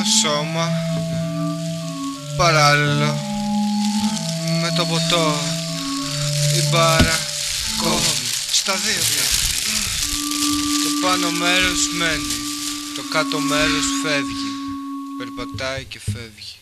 το σώμα παράλληλο με το ποτό. Η μπάρα κόβει στα δύο Το πάνω μέρος μένει, το κάτω μέρος φεύγει, περπατάει και φεύγει.